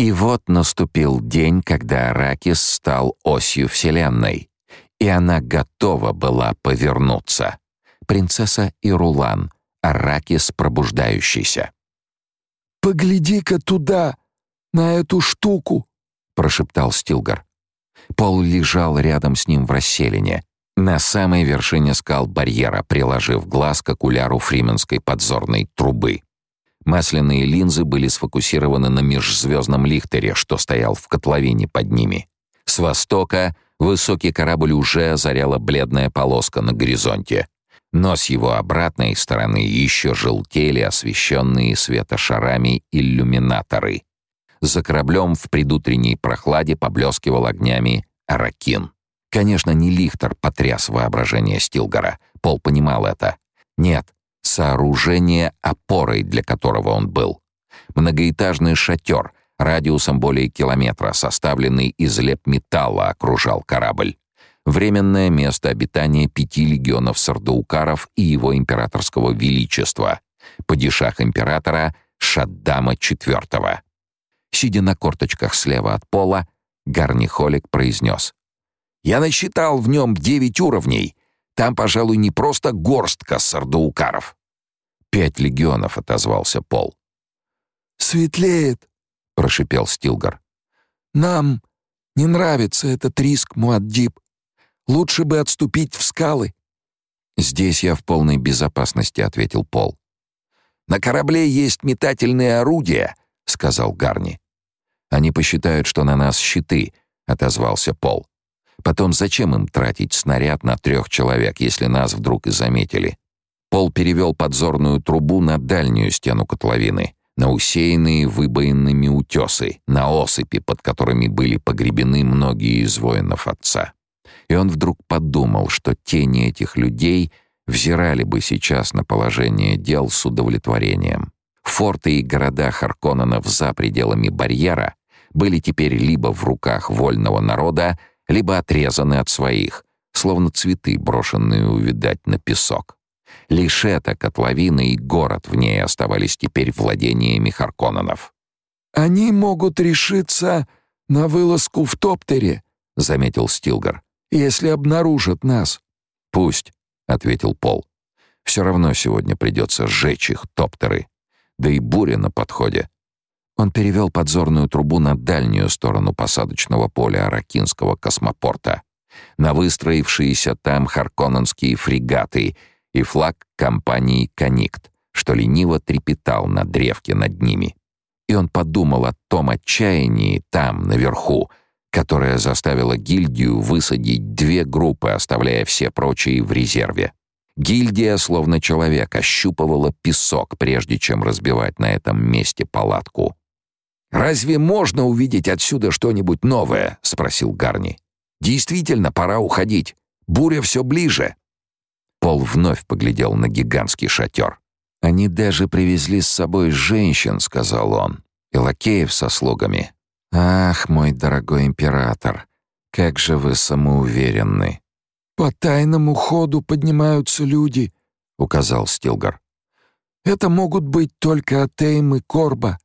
И вот наступил день, когда Аракис стал осью Вселенной, и она готова была повернуться. Принцесса Ирулан, Аракис пробуждающийся. «Погляди-ка туда, на эту штуку!» — прошептал Стилгар. Пол лежал рядом с ним в расселине, на самой вершине скал барьера, приложив глаз к окуляру фрименской подзорной трубы. Масляные линзы были сфокусированы на межзвездном лихтере, что стоял в котловине под ними. С востока высокий корабль уже озаряла бледная полоска на горизонте. Но с его обратной стороны еще желтели освещенные светошарами иллюминаторы. За кораблем в предутренней прохладе поблескивал огнями Аракин. Конечно, не Лихтер потряс воображение Стилгара. Пол понимал это. Нет, сооружение, опорой для которого он был. Многоэтажный шатер, радиусом более километра, составленный из леп-металла, окружал корабль. Временное место обитания пяти легионов сардаукаров и его императорского величества, падишах императора Шаддама IV. Сидя на корточках слева от пола, Гарнихолик произнес. Я насчитал в нем девять уровней. Там, пожалуй, не просто горстка сардаукаров. Пять легионов, отозвался Пол. Светлеет, прошипел Стилгар. Нам не нравится этот риск, Муаддиб. Лучше бы отступить в скалы. Здесь я в полной безопасности, ответил Пол. На корабле есть метательные орудия, сказал Гарни. Они посчитают, что на нас щиты, отозвался Пол. Потом зачем им тратить снаряд на трех человек, если нас вдруг и заметили? Пол перевел подзорную трубу на дальнюю стену котловины, на усеянные выбоинами утесы, на осыпи, под которыми были погребены многие из воинов отца. И он вдруг подумал, что тени этих людей взирали бы сейчас на положение дел с удовлетворением. Форты и города Харконненов за пределами барьера были теперь либо в руках вольного народа, либо отрезаны от своих, словно цветы, брошенные увидать на песок. Лишь эта котловина и город в ней оставались теперь владениями Харконненов. «Они могут решиться на вылазку в Топтере», — заметил Стилгар, — «если обнаружат нас». «Пусть», — ответил Пол. «Все равно сегодня придется сжечь их Топтеры. Да и буря на подходе. Он перевел подзорную трубу на дальнюю сторону посадочного поля Аракинского космопорта, на выстроившиеся там харконненские фрегаты и флаг компании «Коникт», что лениво трепетал на древке над ними. И он подумал о том отчаянии там, наверху, которое заставило гильдию высадить две группы, оставляя все прочие в резерве. Гильдия, словно человек, ощупывала песок, прежде чем разбивать на этом месте палатку. «Разве можно увидеть отсюда что-нибудь новое?» — спросил Гарни. «Действительно, пора уходить. Буря все ближе». Пол вновь поглядел на гигантский шатер. «Они даже привезли с собой женщин», — сказал он, — «и лакеев со слугами. Ах, мой дорогой император, как же вы самоуверенны». «По тайному ходу поднимаются люди», — указал Стилгар. «Это могут быть только Атейм и Корба.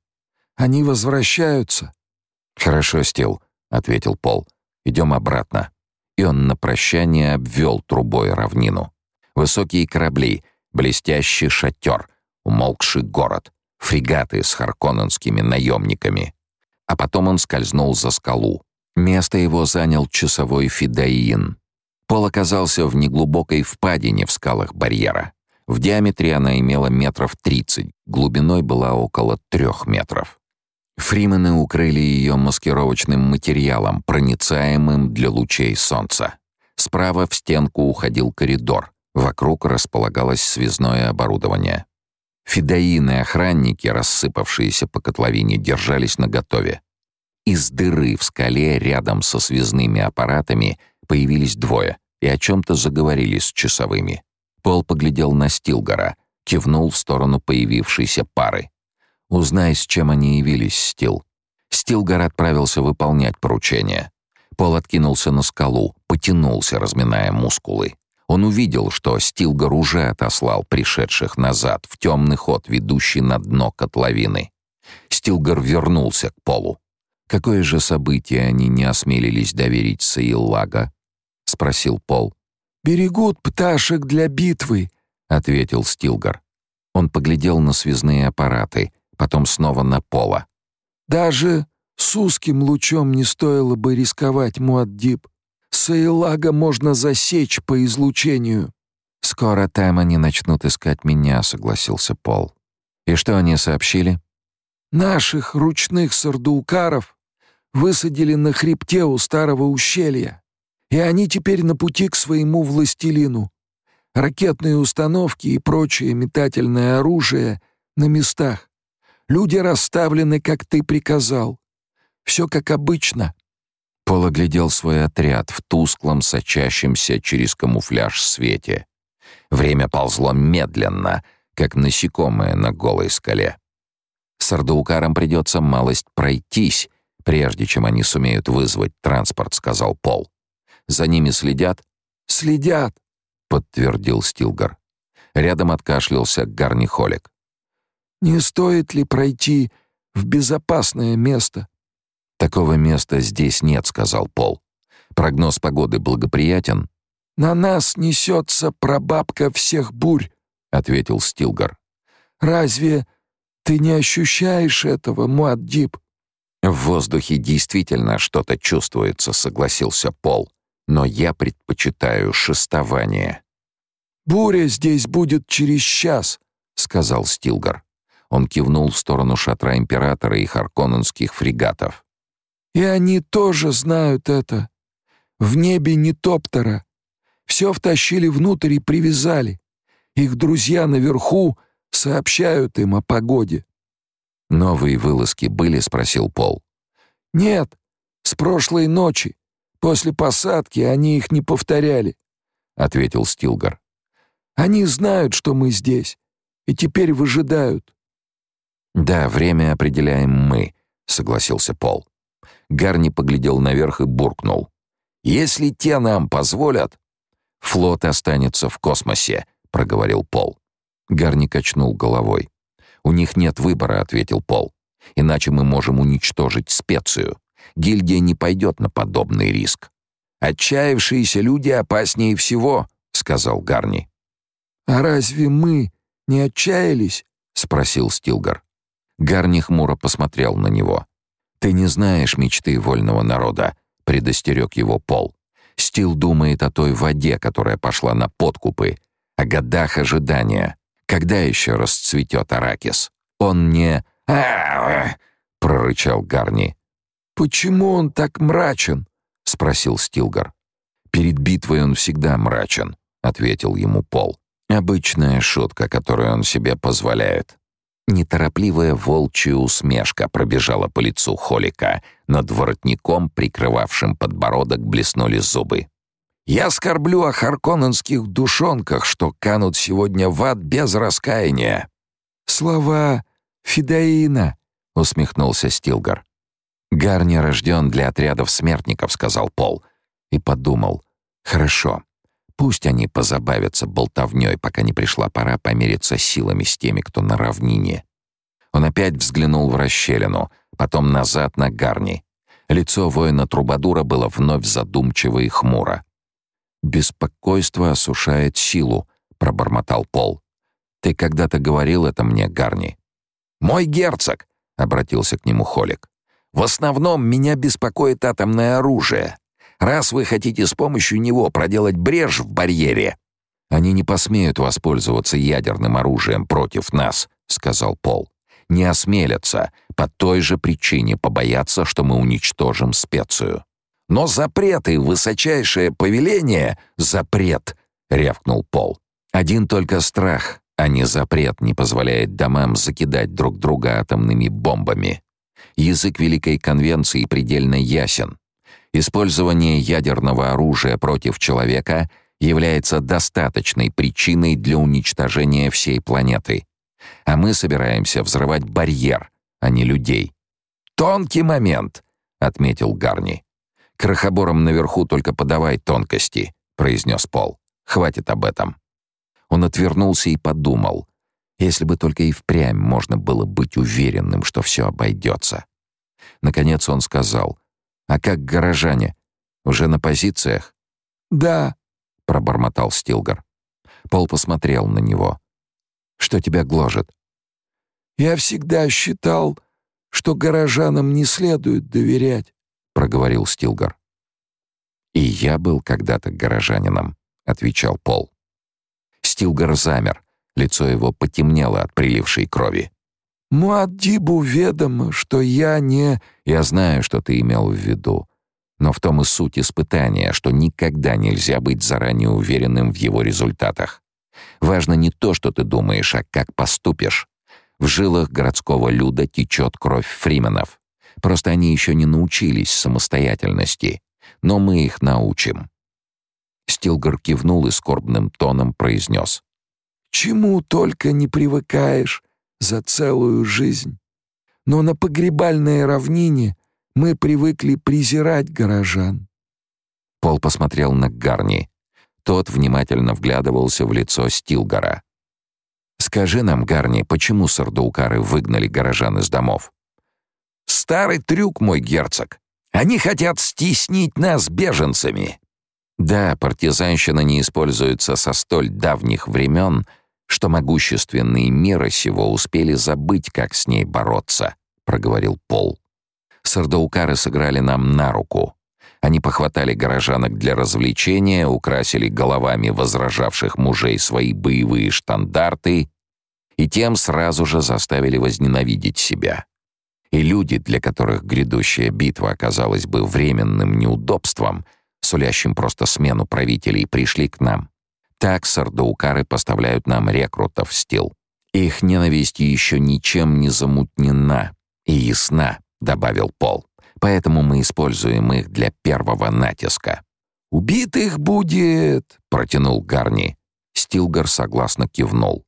Они возвращаются». «Хорошо, Стил», — ответил Пол. «Идем обратно». И он на прощание обвел трубой равнину. Высокие корабли, блестящий шатер, умолкший город, фрегаты с харконненскими наемниками. А потом он скользнул за скалу. Место его занял часовой Фидаин. Пол оказался в неглубокой впадине в скалах барьера. В диаметре она имела метров тридцать, глубиной была около трех метров. Фримены укрыли ее маскировочным материалом, проницаемым для лучей солнца. Справа в стенку уходил коридор. Вокруг располагалось связное оборудование. Фидаины охранники, рассыпавшиеся по котловине, держались наготове. Из дыры в скале рядом со связными аппаратами появились двое и о чем-то заговорили с часовыми. Пол поглядел на Стилгора, кивнул в сторону появившейся пары. Узнай, с чем они явились, Стил. Стилгар отправился выполнять поручение. Пол откинулся на скалу, потянулся, разминая мускулы. Он увидел, что Стилгар уже отослал пришедших назад в темный ход, ведущий на дно котловины. Стилгар вернулся к Полу. Какое же событие они не осмелились доверить Саилага? спросил Пол. Берегут пташек для битвы, ответил Стилгар. Он поглядел на связные аппараты, потом снова на Пола. Даже с узким лучом не стоило бы рисковать, Муаддиб. Саилага можно засечь по излучению. Скоро там они начнут искать меня, согласился Пол. И что они сообщили? Наших ручных сардуукаров высадили на хребте у старого ущелья, и они теперь на пути к своему властелину. Ракетные установки и прочее метательное оружие на местах. Люди расставлены, как ты приказал. Все как обычно. Пол оглядел свой отряд в тусклом, сочащемся через камуфляж свете. Время ползло медленно, как насекомое на голой скале. Сардаукарам придется малость пройтись, прежде чем они сумеют вызвать транспорт, сказал Пол. За ними следят? Следят, подтвердил Стилгар. Рядом откашлялся Гарни Холик. Не стоит ли пройти в безопасное место? Такого места здесь нет, сказал Пол. Прогноз погоды благоприятен. На нас несется прабабка всех бурь, ответил Стилгар. Разве ты не ощущаешь этого, Муаддиб? В воздухе действительно что-то чувствуется, согласился Пол. Но я предпочитаю шестование. Буря здесь будет через час, сказал Стилгар. Он кивнул в сторону шатра императора и харконненских фрегатов. И они тоже знают это. В небе не топтера. Все втащили внутрь и привязали. Их друзья наверху сообщают им о погоде. «Новые вылазки были?» — спросил Пол. «Нет, с прошлой ночи. После посадки они их не повторяли», — ответил Стилгар. «Они знают, что мы здесь, и теперь выжидают». «Да, время определяем мы», — согласился Пол. Гарни поглядел наверх и буркнул. «Если те нам позволят...» «Флот останется в космосе», — проговорил Пол. Гарни качнул головой. «У них нет выбора», — ответил Пол. «Иначе мы можем уничтожить специю. Гильдия не пойдет на подобный риск». «Отчаявшиеся люди опаснее всего», — сказал Гарни. «А разве мы не отчаялись?» — спросил Стилгар. Гарни хмуро посмотрел на него. «Ты не знаешь мечты вольного народа», — предостерег его Пол. «Стил думает о той воде, которая пошла на подкупы, о годах ожидания. Когда еще расцветет Аракис? Он не... прорычал Гарни. «Почему он так мрачен?» — спросил Стилгар. «Перед битвой он всегда мрачен», — ответил ему Пол. «Обычная шутка, которую он себе позволяет. Неторопливая волчья усмешка пробежала по лицу Холика. Над воротником, прикрывавшим подбородок, блеснули зубы. «Я скорблю о харконненских душонках, что канут сегодня в ад без раскаяния». «Слова Фидаина», — усмехнулся Стилгар. «Гарни рожден для отрядов смертников», — сказал Пол. И подумал. «Хорошо. Пусть они позабавятся болтовнёй, пока не пришла пора помериться силами с теми, кто на равнине. Он опять взглянул в расщелину, потом назад на Гарни. Лицо воина Трубадура было вновь задумчиво и хмуро. «Беспокойство осушает силу», — пробормотал Пол. «Ты когда-то говорил это мне, Гарни». «Мой герцог», — обратился к нему Холик. «В основном меня беспокоит атомное оружие раз вы хотите с помощью него проделать брешь в барьере...» «Они не посмеют воспользоваться ядерным оружием против нас», — сказал Пол. «Не осмелятся, по той же причине побояться, что мы уничтожим специю». «Но запрет и высочайшее повеление — запрет», — рявкнул Пол. «Один только страх, а не запрет, не позволяет домам закидать друг друга атомными бомбами. Язык Великой Конвенции предельно ясен. Использование ядерного оружия против человека является достаточной причиной для уничтожения всей планеты. А мы собираемся взрывать барьер, а не людей. «Тонкий момент», — отметил Гарни. «Крохоборам наверху только подавай тонкости», — произнес Пол. «Хватит об этом». Он отвернулся и подумал, если бы только и впрямь можно было быть уверенным, что все обойдется. Наконец он сказал, «А как горожане? Уже на позициях?» «Да», — пробормотал Стилгар. Пол посмотрел на него. «Что тебя гложет?» «Я всегда считал, что горожанам не следует доверять», — проговорил Стилгар. «И я был когда-то горожанином», — отвечал Пол. Стилгар замер, лицо его потемнело от прилившей крови. «Муаддибу ведомо, что я не...» «Я знаю, что ты имел в виду. Но в том и суть испытания, что никогда нельзя быть заранее уверенным в его результатах. Важно не то, что ты думаешь, а как поступишь. В жилах городского люда течет кровь фрименов. Просто они еще не научились самостоятельности. Но мы их научим». Стилгар кивнул и скорбным тоном произнес. «Чему только не привыкаешь за целую жизнь. Но на погребальной равнине мы привыкли презирать горожан». Пол посмотрел на Гарни. Тот внимательно вглядывался в лицо Стилгара. «Скажи нам, Гарни, почему сардаукары выгнали горожан из домов?» «Старый трюк, мой герцог. Они хотят стеснить нас беженцами». «Да, партизанщина не используется со столь давних времен, что могущественные мира сего успели забыть, как с ней бороться», — проговорил Пол. Сардаукары сыграли нам на руку. Они похватали горожанок для развлечения, украсили головами возражавших мужей свои боевые штандарты и тем сразу же заставили возненавидеть себя. И люди, для которых грядущая битва оказалась бы временным неудобством, сулящим просто смену правителей, пришли к нам. Так сардаукары поставляют нам рекрутов стил. Их ненависть еще ничем не замутнена и ясна, добавил Пол. Поэтому мы используем их для первого натиска. «Убитых будет!» — протянул Гарни. Стилгар согласно кивнул.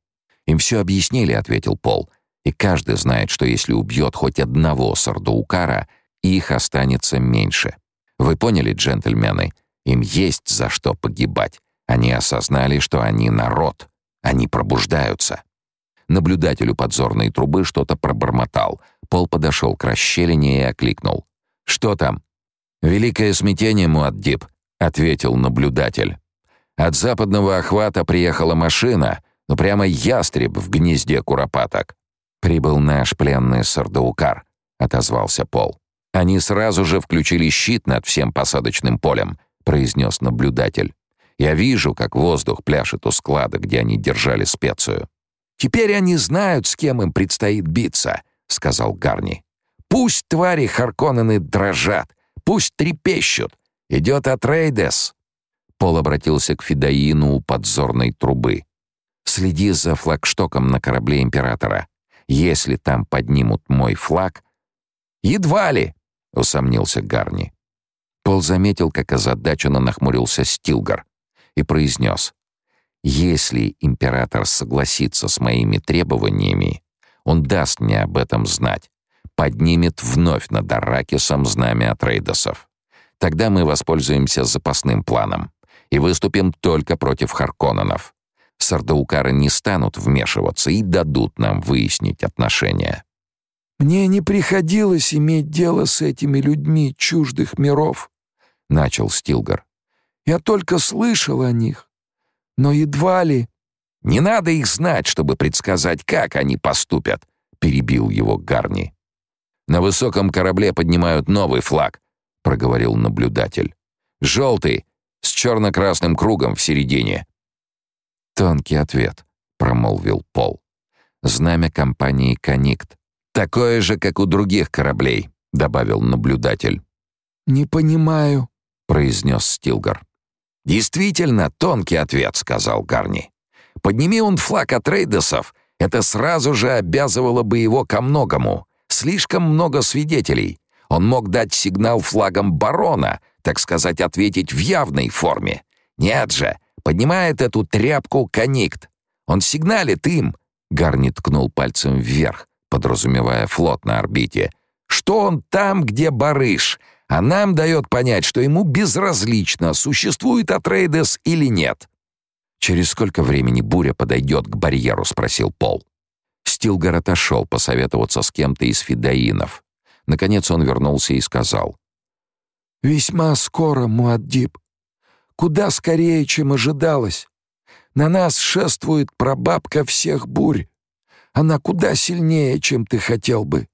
«Им все объяснили», — ответил Пол. «И каждый знает, что если убьет хоть одного сардаукара, их останется меньше. Вы поняли, джентльмены? Им есть за что погибать. Они осознали, что они народ. Они пробуждаются. Наблюдателю подзорной трубы что-то пробормотал. Пол подошел к расщелине и окликнул. «Что там?» «Великое смятение, Муаддиб», — ответил наблюдатель. «От западного охвата приехала машина, ну прямо ястреб в гнезде куропаток. Прибыл наш пленный сардаукар», — отозвался Пол. «Они сразу же включили щит над всем посадочным полем», — произнес наблюдатель. Я вижу, как воздух пляшет у склада, где они держали специю. «Теперь они знают, с кем им предстоит биться», — сказал Гарни. «Пусть твари Харконнены дрожат, пусть трепещут. Идет Атрейдес». Пол обратился к Федоину у подзорной трубы. «Следи за флагштоком на корабле Императора. Если там поднимут мой флаг...» «Едва ли», — усомнился Гарни. Пол заметил, как озадаченно нахмурился Стилгар и произнес, «Если император согласится с моими требованиями, он даст мне об этом знать, поднимет вновь над Аракисом знамя Атрейдосов. Тогда мы воспользуемся запасным планом и выступим только против Харконненов. Сардаукары не станут вмешиваться и дадут нам выяснить отношения». «Мне не приходилось иметь дело с этими людьми чуждых миров», — начал Стилгар. Я только слышал о них, но едва ли...» «Не надо их знать, чтобы предсказать, как они поступят», — перебил его Гарни. «На высоком корабле поднимают новый флаг», — проговорил наблюдатель. «Желтый, с черно-красным кругом в середине». «Тонкий ответ», — промолвил Пол. «Знамя компании «Коникт». «Такое же, как у других кораблей», — добавил наблюдатель. «Не понимаю», — произнес Стилгар. «Действительно тонкий ответ», — сказал Гарни. «Подними он флаг от рейдесов, это сразу же обязывало бы его ко многому. Слишком много свидетелей. Он мог дать сигнал флагом барона, так сказать, ответить в явной форме. Нет же, поднимает эту тряпку коникт. Он сигналит им». Гарни ткнул пальцем вверх, подразумевая флот на орбите. «Что он там, где барыш? А нам дает понять, что ему безразлично, существует Атрейдес или нет. «Через сколько времени буря подойдет к барьеру?» — спросил Пол. Стилгар отошел посоветоваться с кем-то из фидаинов. Наконец он вернулся и сказал. «Весьма скоро, Муаддиб. Куда скорее, чем ожидалось. На нас шествует прабабка всех бурь. Она куда сильнее, чем ты хотел бы».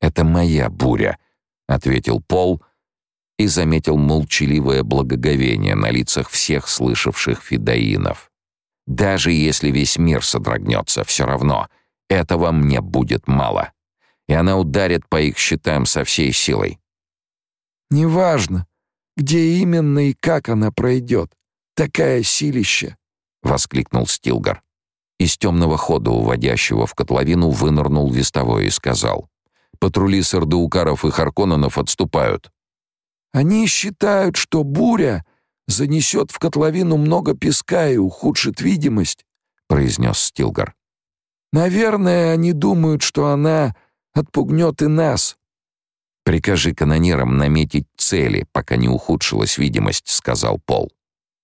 «Это моя буря», — ответил Пол и заметил молчаливое благоговение на лицах всех слышавших фидаинов. «Даже если весь мир содрогнется, все равно этого мне будет мало, и она ударит по их щитам со всей силой». «Неважно, где именно и как она пройдет. Такая силища!» — воскликнул Стилгар. Из темного хода, уводящего в котловину, вынырнул вестовой и сказал. «Патрули сардаукаров и харконненов отступают». «Они считают, что буря занесет в котловину много песка и ухудшит видимость», — произнес Стилгар. «Наверное, они думают, что она отпугнет и нас». «Прикажи канонерам наметить цели, пока не ухудшилась видимость», — сказал Пол.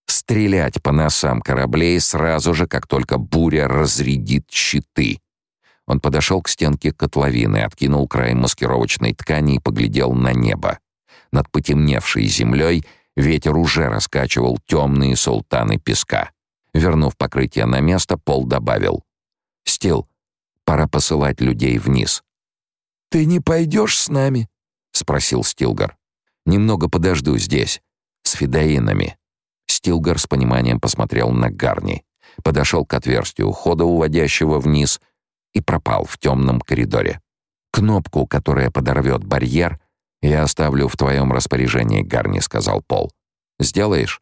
Стрелять по носам кораблей сразу же, как только буря разрядит щиты. Он подошел к стенке котловины, откинул край маскировочной ткани и поглядел на небо. Над потемневшей землей ветер уже раскачивал темные султаны песка. Вернув покрытие на место, Пол добавил. «Стил, пора посылать людей вниз». «Ты не пойдешь с нами?» — спросил Стилгар. «Немного подожду здесь, с фидаинами». Стилгар с пониманием посмотрел на Гарни, подошел к отверстию хода, уводящего вниз, и пропал в темном коридоре. «Кнопку, которая подорвет барьер, я оставлю в твоем распоряжении, Гарни», — сказал Пол. «Сделаешь?»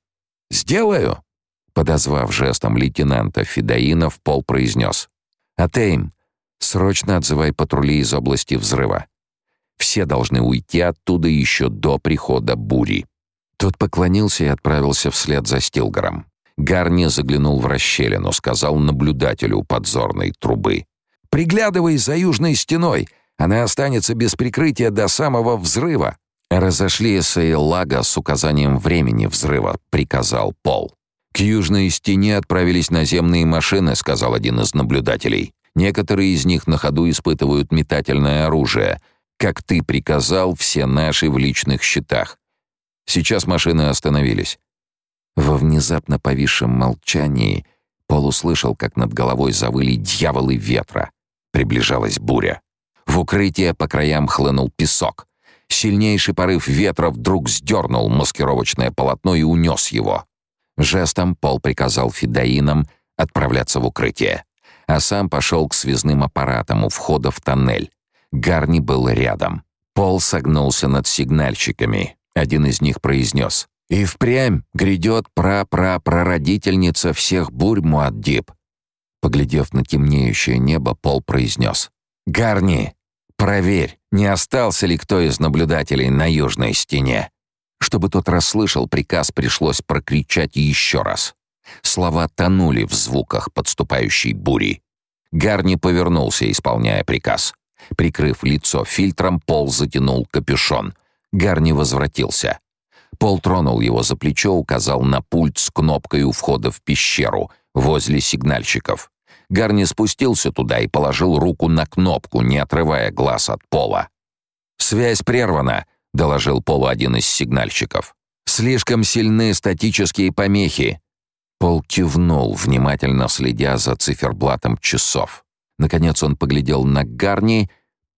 «Сделаю!» Подозвав жестом лейтенанта Федоинов, Пол произнес. «Атейм, срочно отзывай патрули из области взрыва. Все должны уйти оттуда еще до прихода бури». Тот поклонился и отправился вслед за Стилгаром. Гарни заглянул в расщелину, сказал наблюдателю подзорной трубы. «Приглядывай за южной стеной, она останется без прикрытия до самого взрыва». «Разошли Сейлага с указанием времени взрыва», — приказал Пол. «К южной стене отправились наземные машины», — сказал один из наблюдателей. «Некоторые из них на ходу испытывают метательное оружие. Как ты приказал, все наши в личных счетах. Сейчас машины остановились. Во внезапно повисшем молчании Пол услышал, как над головой завыли дьяволы ветра. Приближалась буря. В укрытие по краям хлынул песок. Сильнейший порыв ветра вдруг сдернул маскировочное полотно и унес его. Жестом Пол приказал фидаинам отправляться в укрытие, а сам пошел к связным аппаратам у входа в тоннель. Гарни был рядом. Пол согнулся над сигнальщиками. Один из них произнес. «И впрямь грядет пра-пра-прародительница всех бурь Муаддиб». Поглядев на темнеющее небо, Пол произнес. «Гарни, проверь, не остался ли кто из наблюдателей на южной стене». Чтобы тот расслышал, приказ пришлось прокричать еще раз. Слова тонули в звуках подступающей бури. Гарни повернулся, исполняя приказ. Прикрыв лицо фильтром, Пол затянул капюшон. Гарни возвратился. Пол тронул его за плечо, указал на пульт с кнопкой у входа в пещеру, возле сигнальщиков. Гарни спустился туда и положил руку на кнопку, не отрывая глаз от пола. «Связь прервана», — доложил Полу один из сигнальщиков. «Слишком сильны статические помехи». Пол кивнул, внимательно следя за циферблатом часов. Наконец он поглядел на Гарни,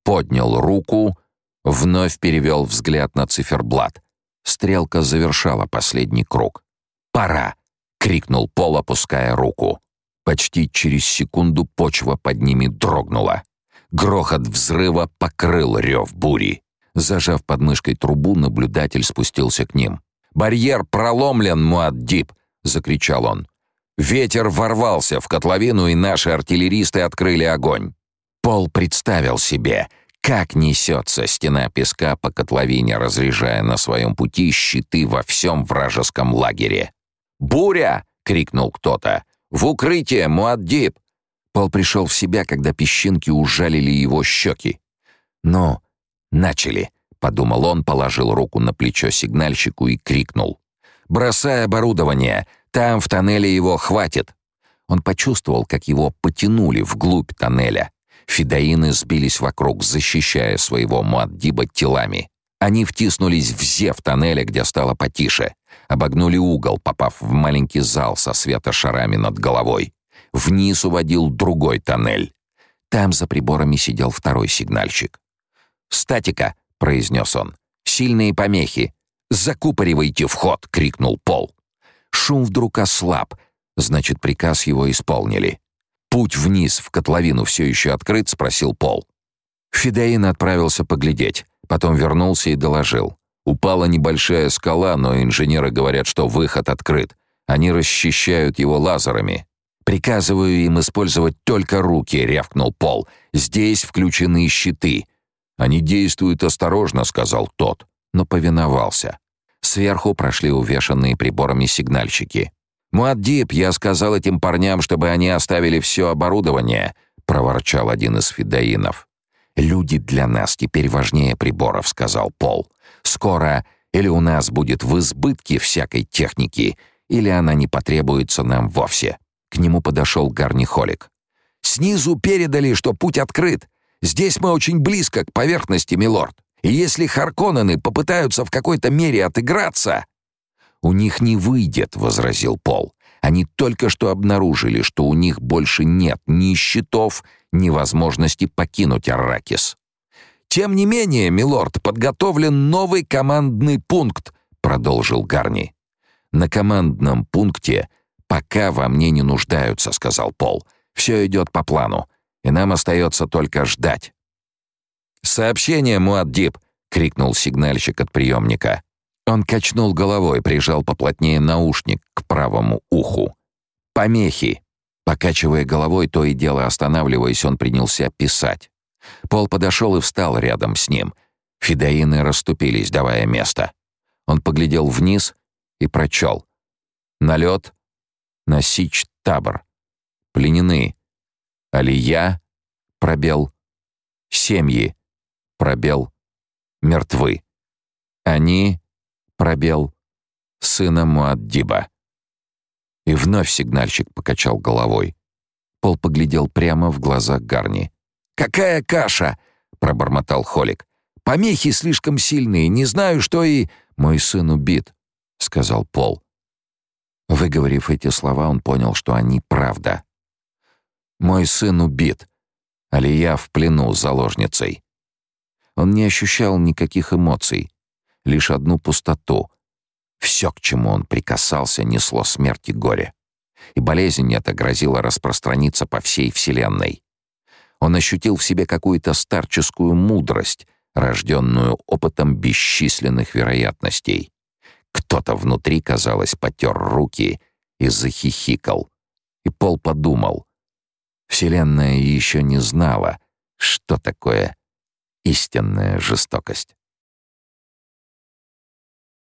поднял руку Вновь перевел взгляд на циферблат. Стрелка завершала последний круг. «Пора!» — крикнул Пол, опуская руку. Почти через секунду почва под ними дрогнула. Грохот взрыва покрыл рев бури. Зажав под мышкой трубу, наблюдатель спустился к ним. «Барьер проломлен, Муаддиб!» — закричал он. Ветер ворвался в котловину, и наши артиллеристы открыли огонь. Пол представил себе — как несется стена песка по котловине, разряжая на своем пути щиты во всем вражеском лагере. «Буря!» — крикнул кто-то. «В укрытие, Муаддиб!» Пол пришел в себя, когда песчинки ужалили его щеки. «Ну, начали!» — подумал он, положил руку на плечо сигнальщику и крикнул. «Бросай оборудование! Там в тоннеле его хватит!» Он почувствовал, как его потянули вглубь тоннеля. Фидаины сбились вокруг, защищая своего Муаддиба телами. Они втиснулись в зев тоннеля, где стало потише. Обогнули угол, попав в маленький зал со светошарами над головой. Вниз уводил другой тоннель. Там за приборами сидел второй сигнальщик. «Статика!» — произнес он. «Сильные помехи! Закупоривайте вход!» — крикнул Пол. Шум вдруг ослаб, значит, приказ его исполнили. «Путь вниз в котловину все еще открыт?» — спросил Пол. Фидеин отправился поглядеть, потом вернулся и доложил. Упала небольшая скала, но инженеры говорят, что выход открыт. Они расчищают его лазерами. «Приказываю им использовать только руки», — рявкнул Пол. «Здесь включены щиты». «Они действуют осторожно», — сказал тот, но повиновался. Сверху прошли увешанные приборами сигнальщики. «Муаддиб, я сказал этим парням, чтобы они оставили все оборудование», — проворчал один из фидаинов. «Люди для нас теперь важнее приборов», — сказал Пол. «Скоро или у нас будет в избытке всякой техники, или она не потребуется нам вовсе». К нему подошел Гарни Холик. «Снизу передали, что путь открыт. Здесь мы очень близко к поверхности, милорд. И если Харконнены попытаются в какой-то мере отыграться...» «У них не выйдет», — возразил Пол. «Они только что обнаружили, что у них больше нет ни щитов, ни возможности покинуть Арракис». «Тем не менее, милорд, подготовлен новый командный пункт», — продолжил Гарни. «На командном пункте «Пока во мне не нуждаются», — сказал Пол. «Все идет по плану, и нам остается только ждать». «Сообщение, Муаддиб!» — крикнул сигнальщик от приемника. Он качнул головой, прижал поплотнее наушник к правому уху. «Помехи!» Покачивая головой, то и дело останавливаясь, он принялся писать. Пол подошел и встал рядом с ним. Фидаины расступились, давая место. Он поглядел вниз и прочел. «Налет Насич табор. Пленены. Алия, пробел. Семьи, пробел. Мертвы. Они, пробел. Сына Муаддиба. И вновь сигнальщик покачал головой. Пол поглядел прямо в глаза Гарни. «Какая каша!» — пробормотал Холик. «Помехи слишком сильные, не знаю, что и...» «Мой сын убит», — сказал Пол. Выговорив эти слова, он понял, что они правда. «Мой сын убит. Алия в плену с заложницей». Он не ощущал никаких эмоций, лишь одну пустоту. Все, к чему он прикасался, несло смерть и горе. И болезнь эта грозила распространиться по всей Вселенной. Он ощутил в себе какую-то старческую мудрость, рожденную опытом бесчисленных вероятностей. Кто-то внутри, казалось, потер руки и захихикал. И Пол подумал. Вселенная еще не знала, что такое истинная жестокость.